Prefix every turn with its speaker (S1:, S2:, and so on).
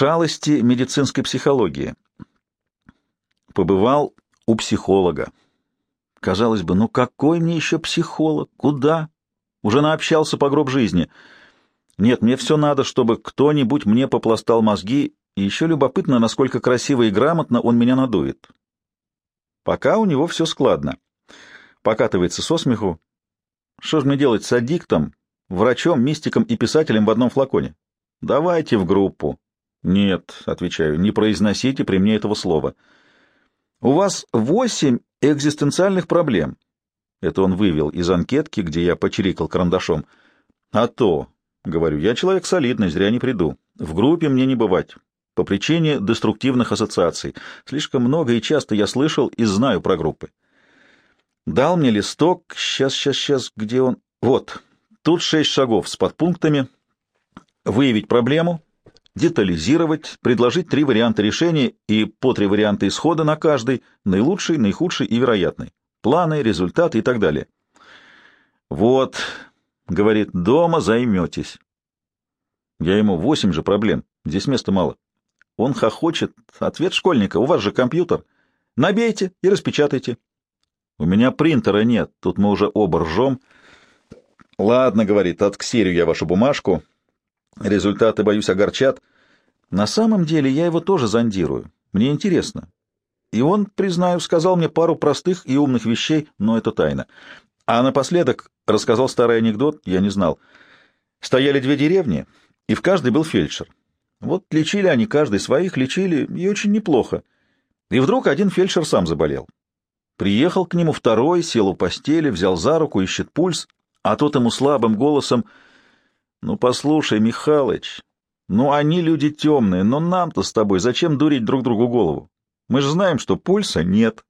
S1: Шалости медицинской психологии. Побывал у психолога. Казалось бы, ну какой мне еще психолог? Куда? Уже наобщался по гроб жизни. Нет, мне все надо, чтобы кто-нибудь мне попластал мозги, и еще любопытно, насколько красиво и грамотно он меня надует. Пока у него все складно. Покатывается со смеху. Что же мне делать с аддиктом, врачом, мистиком и писателем в одном флаконе? Давайте в группу. Нет, отвечаю, не произносите при мне этого слова. У вас восемь экзистенциальных проблем. Это он вывел из анкетки, где я почирикал карандашом. А то, говорю, я человек солидный, зря не приду. В группе мне не бывать. По причине деструктивных ассоциаций. Слишком много и часто я слышал и знаю про группы. Дал мне листок. Сейчас, сейчас, сейчас, где он? Вот. Тут шесть шагов с подпунктами. Выявить проблему, детализировать, предложить три варианта решения и по три варианта исхода на каждый, наилучший, наихудший и вероятный, планы, результаты и так далее. Вот, говорит, дома займетесь. Я ему восемь же проблем, здесь места мало. Он хохочет. Ответ школьника, у вас же компьютер. Набейте и распечатайте. У меня принтера нет, тут мы уже оба ржем. Ладно, говорит, отксерю я вашу бумажку, Результаты, боюсь, огорчат. На самом деле я его тоже зондирую. Мне интересно. И он, признаю, сказал мне пару простых и умных вещей, но это тайна. А напоследок рассказал старый анекдот, я не знал. Стояли две деревни, и в каждой был фельдшер. Вот лечили они каждый своих, лечили, и очень неплохо. И вдруг один фельдшер сам заболел. Приехал к нему второй, сел у постели, взял за руку, ищет пульс, а тот ему слабым голосом ну, послушай, Михалыч, ну они люди темные, но нам-то с тобой зачем дурить друг другу голову? Мы же знаем, что пульса нет.